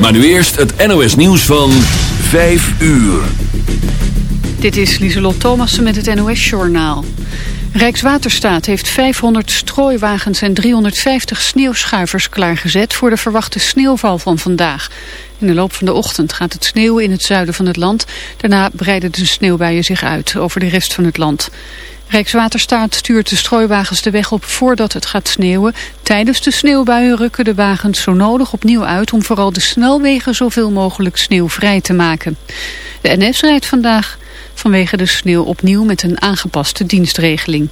Maar nu eerst het NOS nieuws van 5 uur. Dit is Lieselot Thomassen met het NOS-journaal. Rijkswaterstaat heeft 500 strooiwagens en 350 sneeuwschuivers klaargezet... voor de verwachte sneeuwval van vandaag. In de loop van de ochtend gaat het sneeuwen in het zuiden van het land. Daarna breiden de sneeuwbuien zich uit over de rest van het land. Rijkswaterstaat stuurt de strooiwagens de weg op voordat het gaat sneeuwen. Tijdens de sneeuwbuien rukken de wagens zo nodig opnieuw uit... om vooral de snelwegen zoveel mogelijk sneeuwvrij te maken. De NS rijdt vandaag vanwege de sneeuw opnieuw met een aangepaste dienstregeling.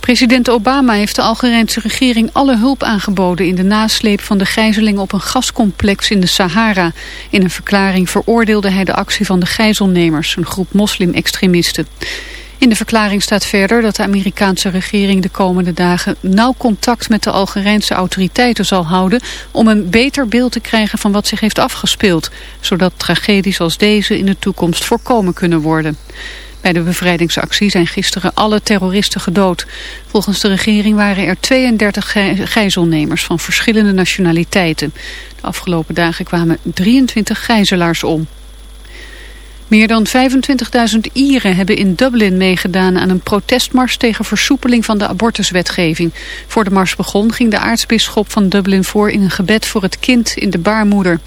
President Obama heeft de Algerijnse regering alle hulp aangeboden in de nasleep van de gijzeling op een gascomplex in de Sahara. In een verklaring veroordeelde hij de actie van de gijzelnemers, een groep moslim-extremisten. In de verklaring staat verder dat de Amerikaanse regering de komende dagen nauw contact met de Algerijnse autoriteiten zal houden om een beter beeld te krijgen van wat zich heeft afgespeeld, zodat tragedies als deze in de toekomst voorkomen kunnen worden. Bij de bevrijdingsactie zijn gisteren alle terroristen gedood. Volgens de regering waren er 32 gijzelnemers van verschillende nationaliteiten. De afgelopen dagen kwamen 23 gijzelaars om. Meer dan 25.000 Ieren hebben in Dublin meegedaan aan een protestmars tegen versoepeling van de abortuswetgeving. Voor de mars begon ging de aartsbisschop van Dublin voor in een gebed voor het kind in de baarmoeder.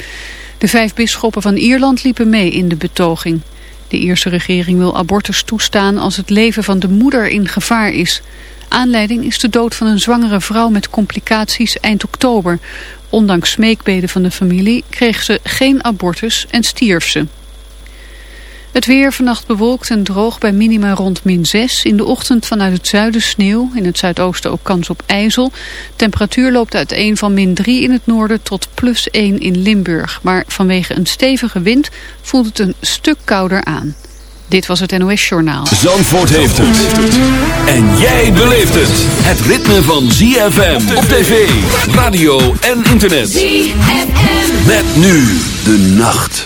De vijf bisschoppen van Ierland liepen mee in de betoging. De Ierse regering wil abortus toestaan als het leven van de moeder in gevaar is. Aanleiding is de dood van een zwangere vrouw met complicaties eind oktober. Ondanks smeekbeden van de familie kreeg ze geen abortus en stierf ze. Het weer vannacht bewolkt en droog bij minima rond min 6. In de ochtend vanuit het zuiden sneeuw. In het zuidoosten ook kans op ijzel. Temperatuur loopt uiteen van min 3 in het noorden tot plus 1 in Limburg. Maar vanwege een stevige wind voelt het een stuk kouder aan. Dit was het NOS Journaal. Zandvoort heeft het. En jij beleeft het. Het ritme van ZFM op tv, radio en internet. ZFM. Met nu de nacht.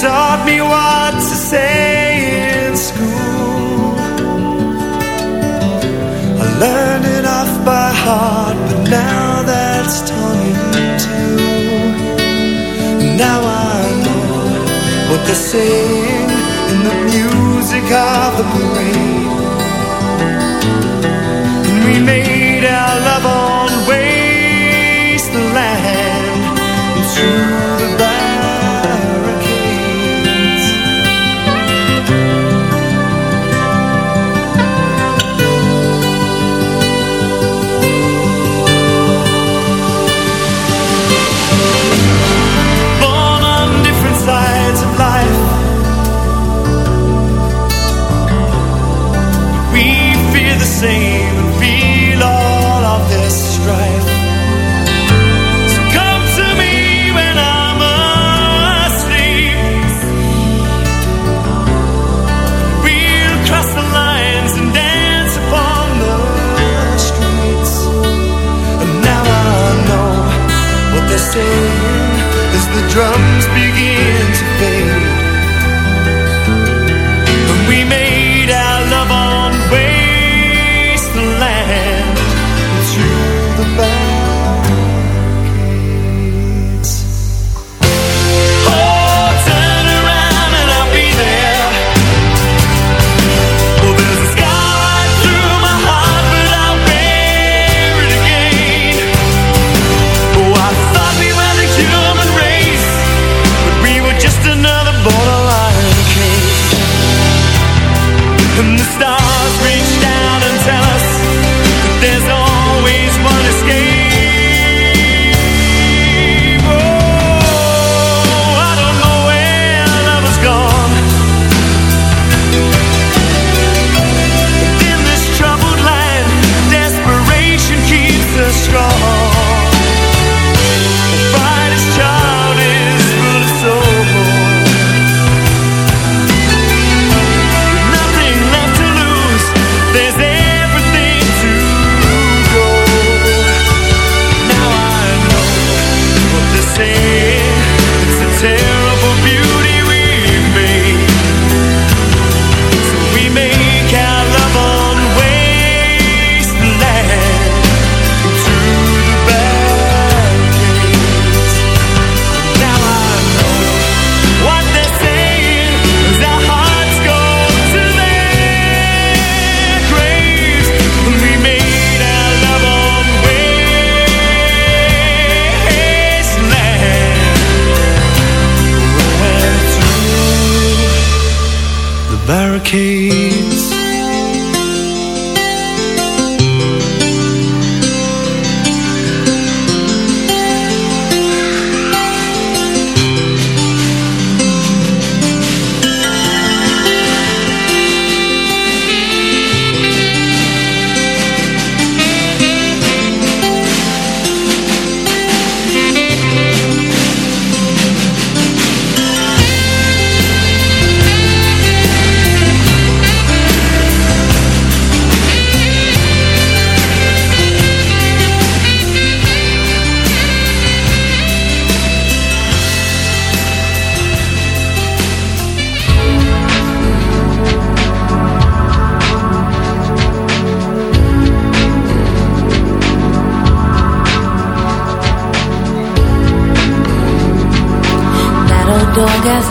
Taught me what to say in school. I learned it off by heart, but now that's torn in two. Now I know what they're saying in the music of the parade. And we made our love sing as the drums begin.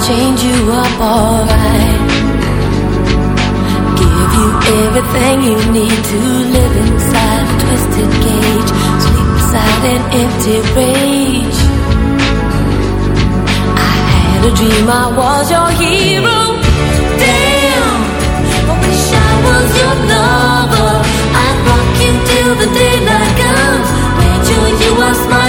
change you up alright. Give you everything you need to live inside a twisted cage, sleep beside an empty rage. I had a dream I was your hero. Damn, I wish I was your lover. I'd rock you till the daylight comes. Made you, you are smart.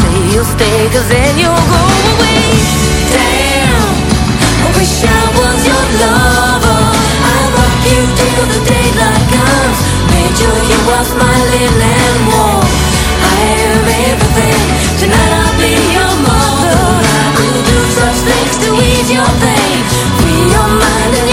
say you'll stay Cause then you'll go away. Damn, I wish I was your lover. I'll rock you till the daylight comes. Made sure you are smiling and warm. I am everything Tonight I'll be your mother. I'll do such things to ease your pain. Free your mind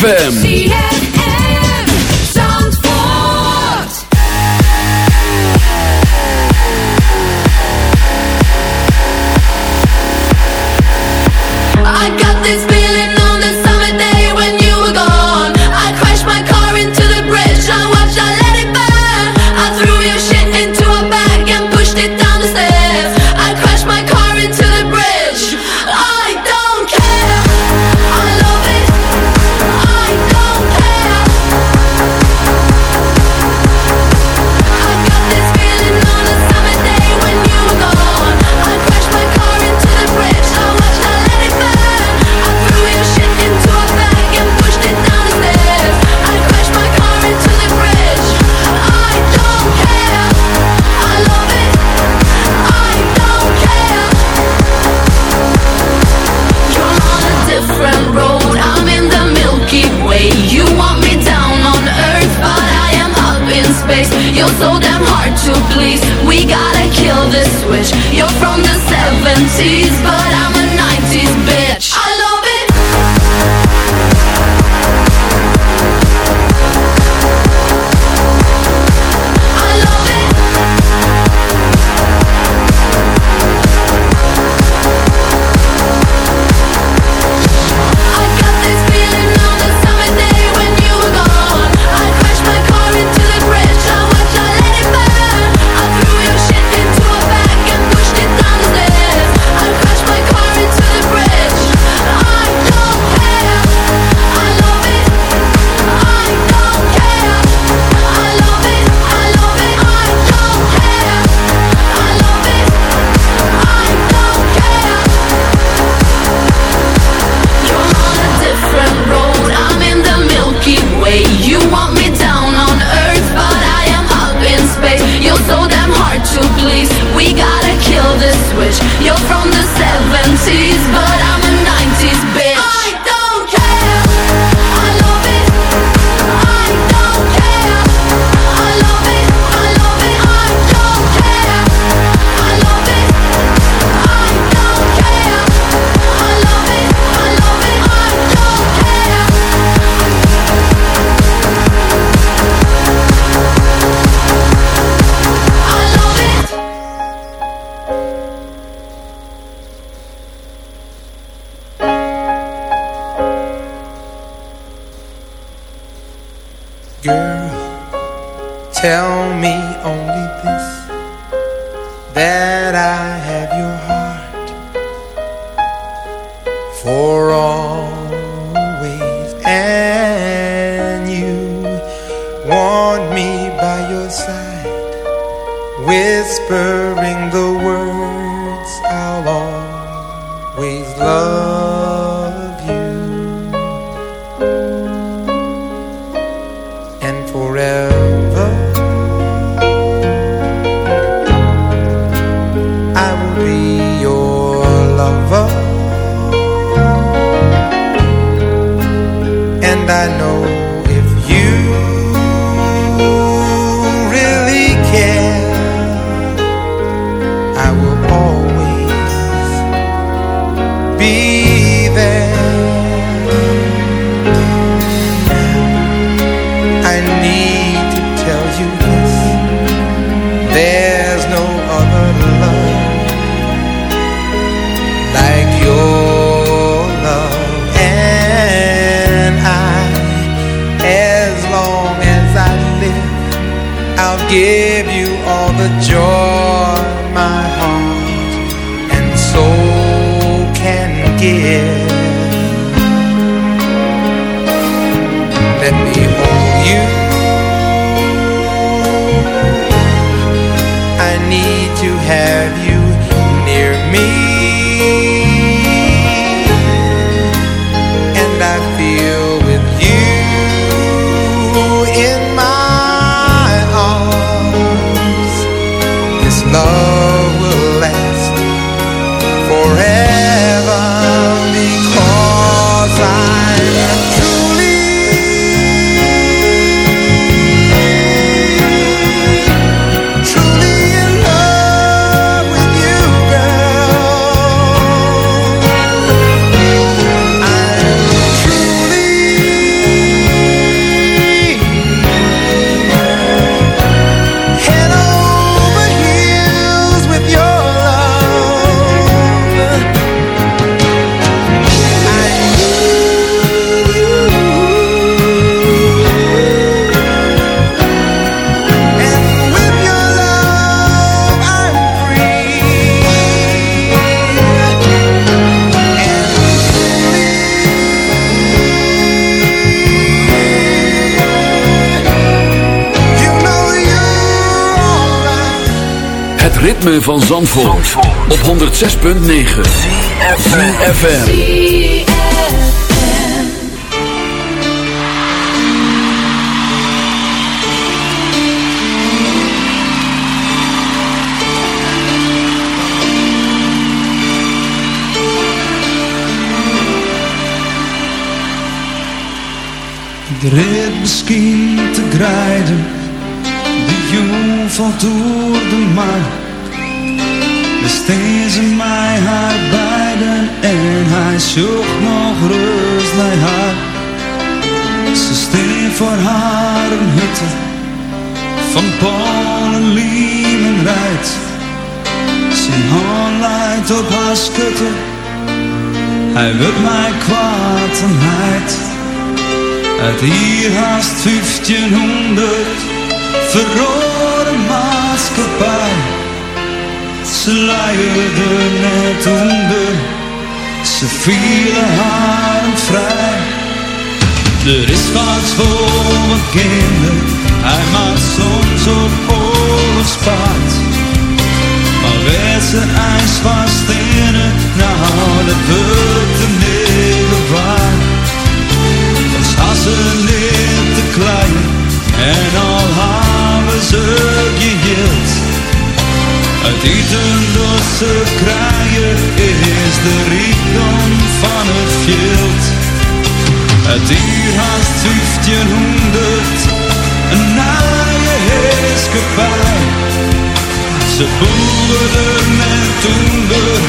ZFM. I know. give you all the joy. ritme van Zandvoort, op 106.9 CFFM Er is misschien te grijden, die jong valt door de maan. Besteed ze mij haar beiden en hij zocht nog rust bij haar. Ze steen voor haar een hutte van Polen, Liemen rijdt. Zijn hand leidt op haar schutte, hij wil mij kwaad en heid. Uit hier haast 1500 verrode maatschappij. Ze luierde net onder, ze vielen haar vrij. Er is wat voor mijn kinderen, hij maakt soms op oorlogspaard. Maar werd ze ijs vast in het, nou dat wordt de hele waar. Staan ze niet te klein en al hebben ze geheeld. Het eten ze krijgen is de rijkdom van het veld. Het hier haast 1500, een naaie heerskepaar. Ze boerden met toender,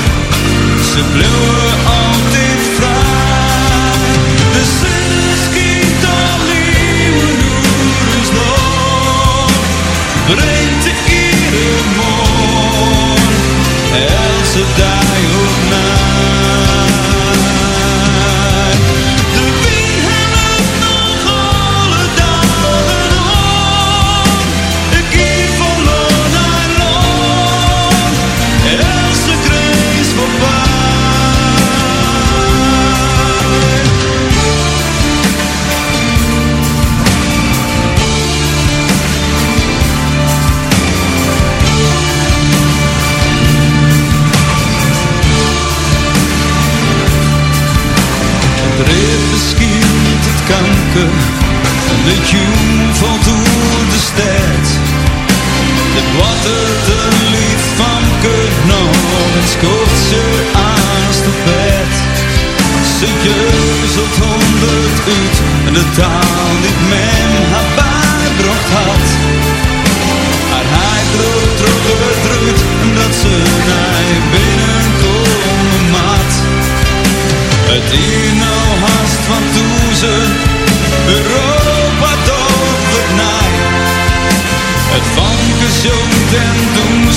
ze bleven altijd So de tune valt door de stad. De water de lief van kut nog het schoot ze aast op bed. Ze jeuzelt honderd uit en de taal die men haar bijbracht had. Maar hij droog terug eruit dat ze naar binnenkomen mat. Het hier nou haast van toezen,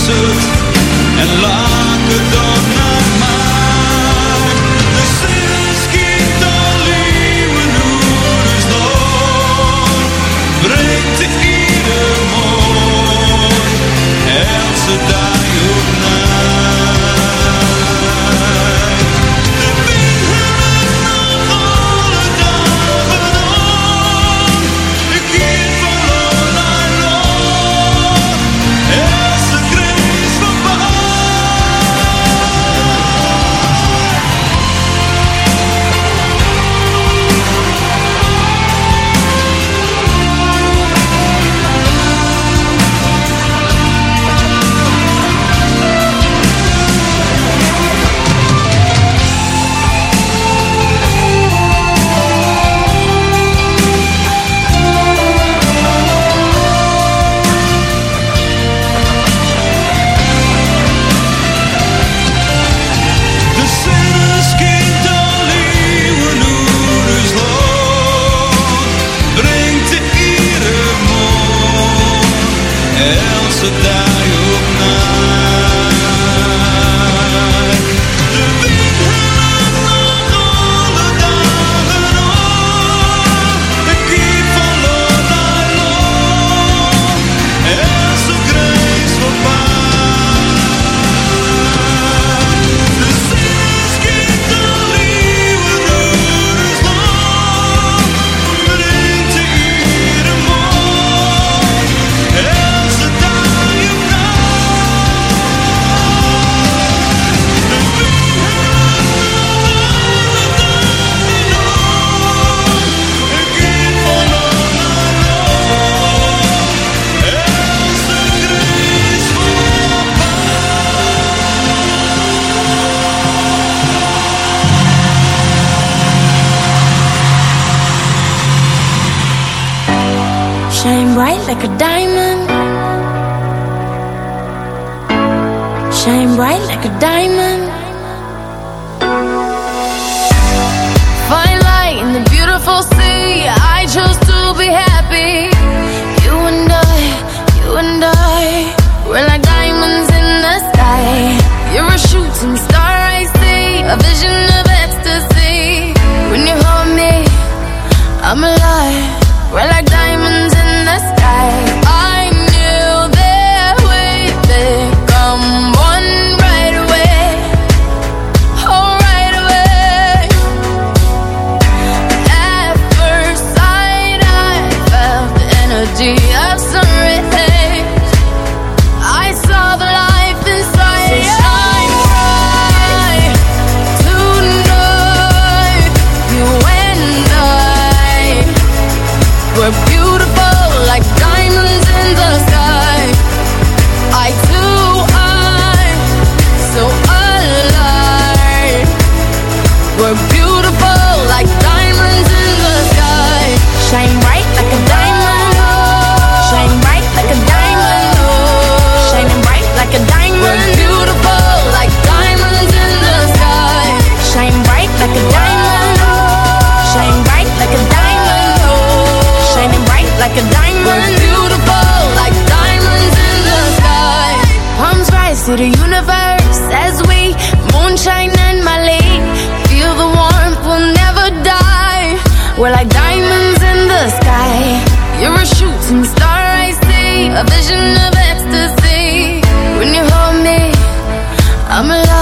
en laat Shine bright like a diamond. Shine bright like a diamond. Find light in the beautiful sea. I chose to be happy. You and I, you and I. We're like diamonds in the sky. You're a shooting star. to the universe as we moonshine and Malay. Feel the warmth, we'll never die. We're like diamonds in the sky. You're a shooting star, I see. A vision of ecstasy. When you hold me, I'm alive.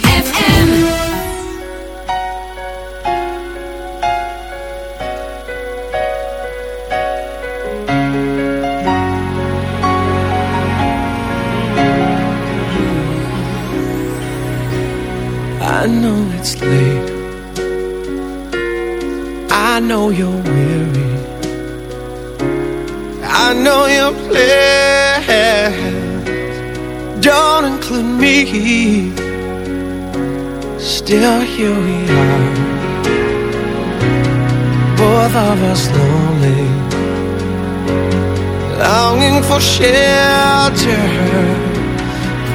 Don't include me Still here we are. Both of us lonely Longing for shelter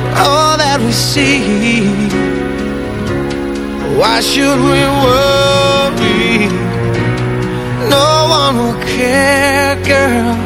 For all that we see. Why should we worry? No one will care, girl.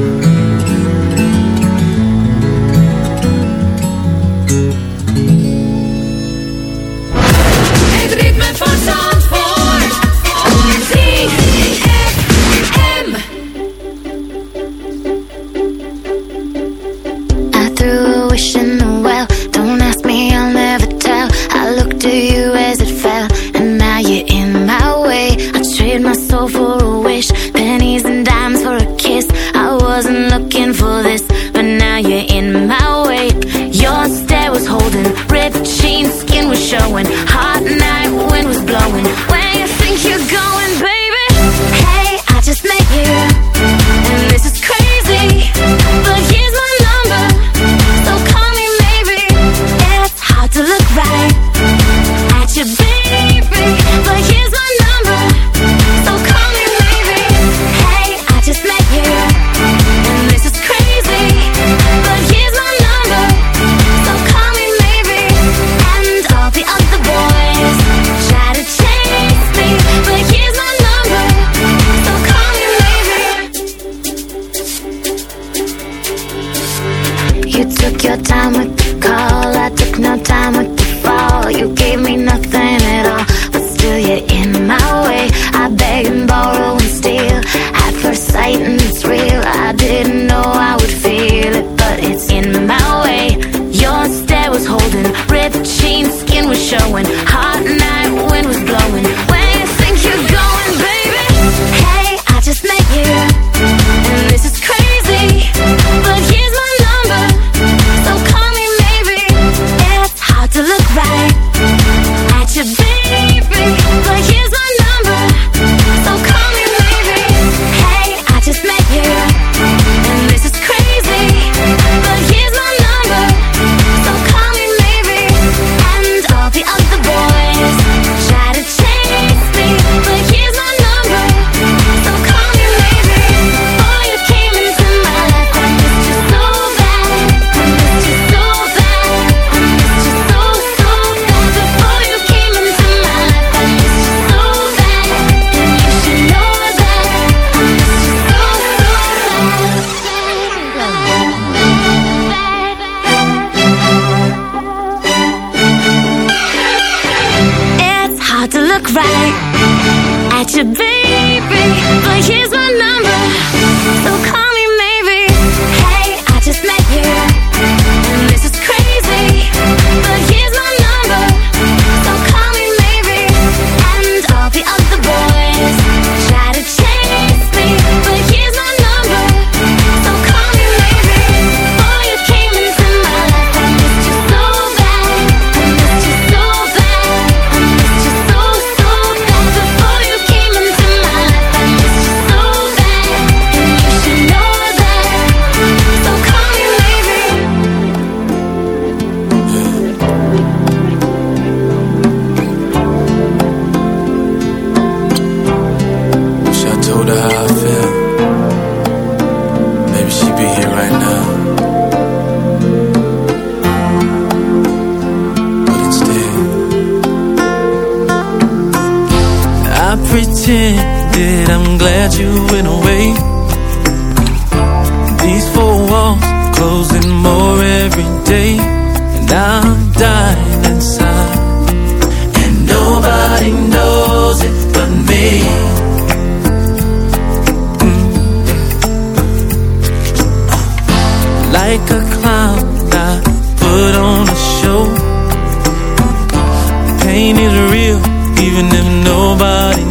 to be These four walls closing more every day, and I'm dying inside. And nobody knows it but me. Mm. Like a clown, I put on a show. Pain is real, even if nobody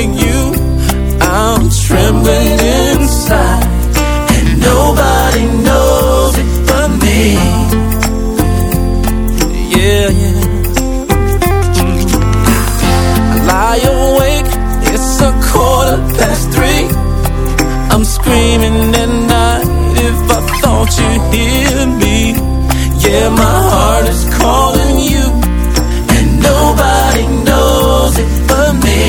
dear me. Yeah, my heart is calling you, and nobody knows it but me.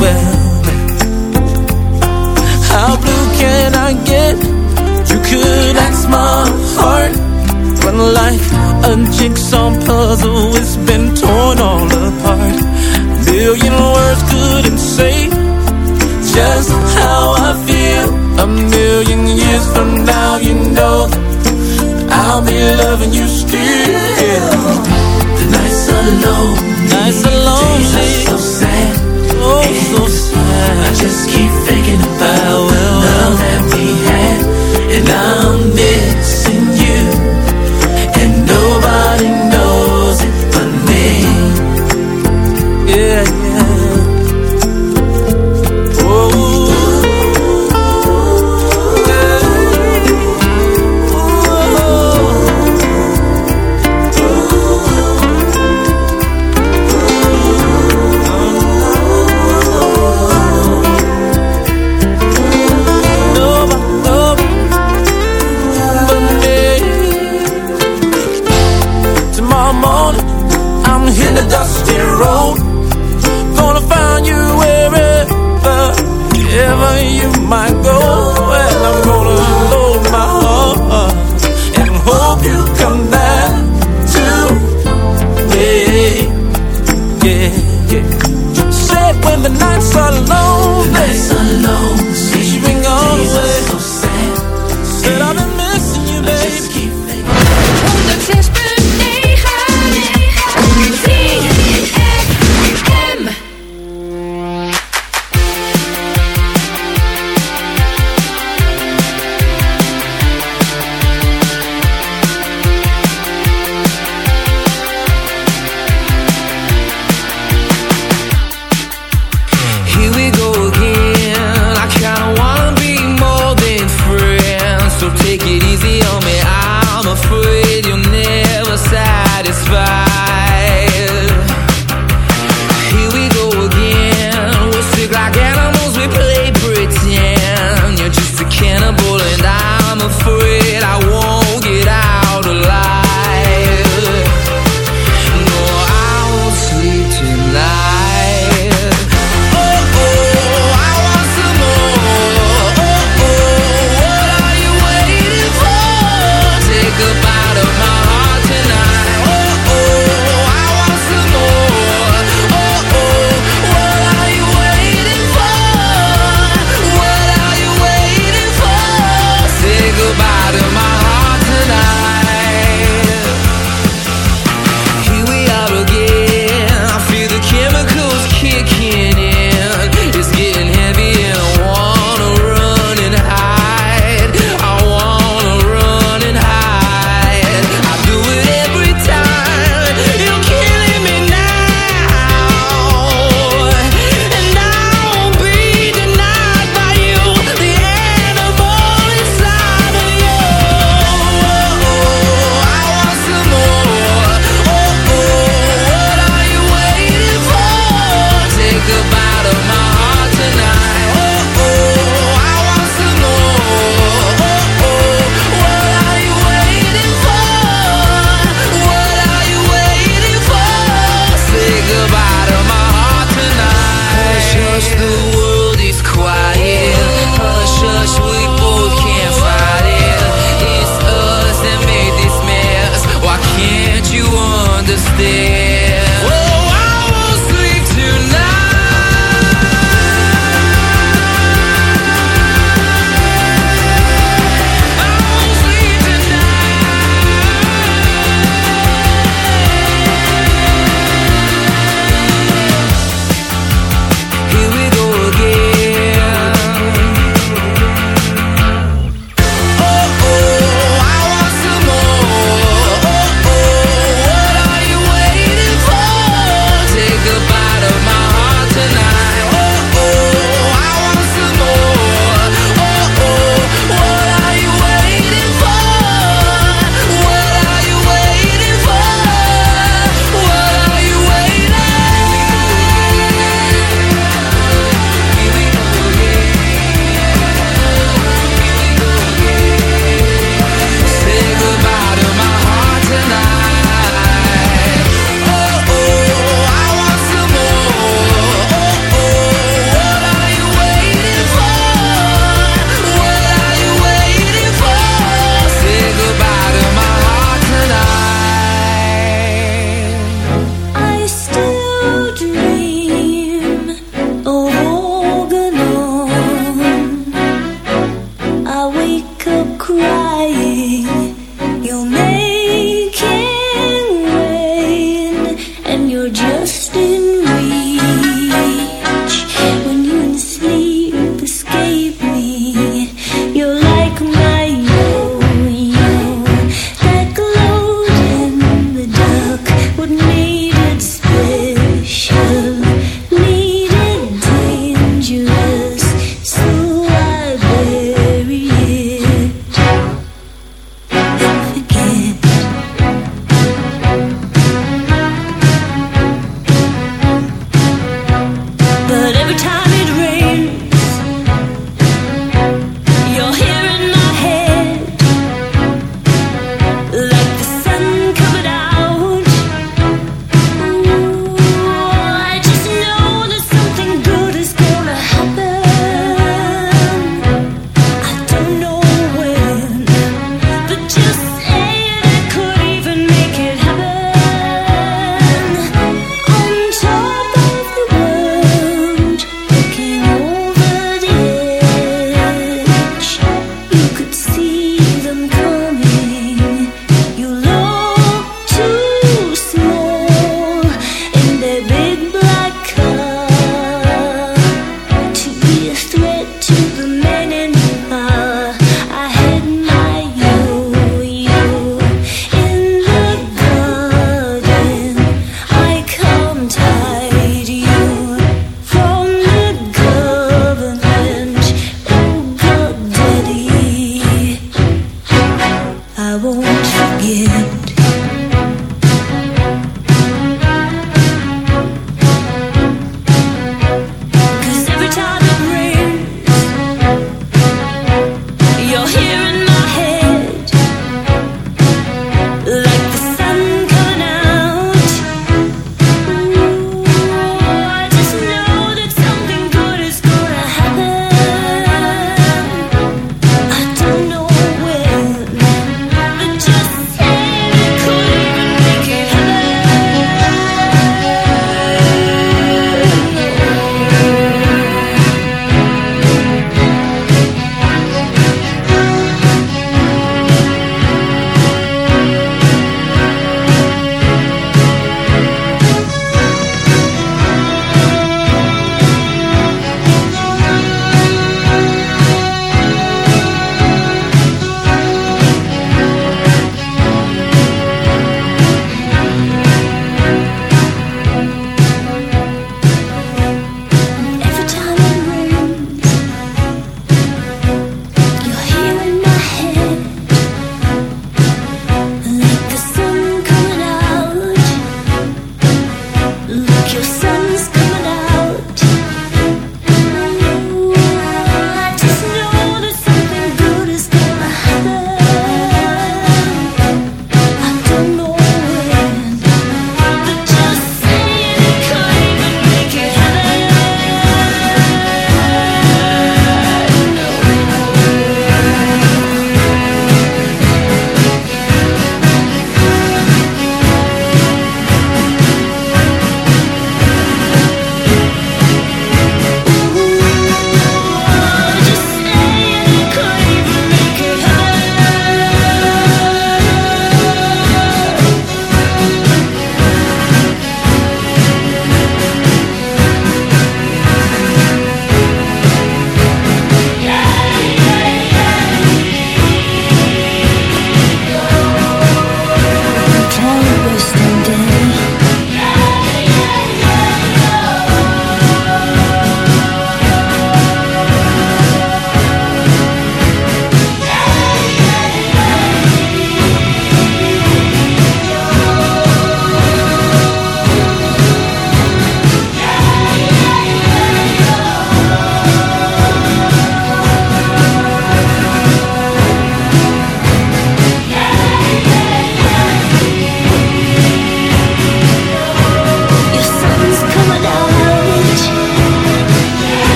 Well, how blue can I get? You could ask my heart, but like a jigsaw puzzle, it's been torn all apart. A million words couldn't say loving you still. Yeah. The nights alone, nights alone,